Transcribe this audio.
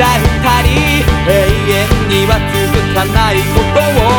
らいたり。永遠には続かないことを。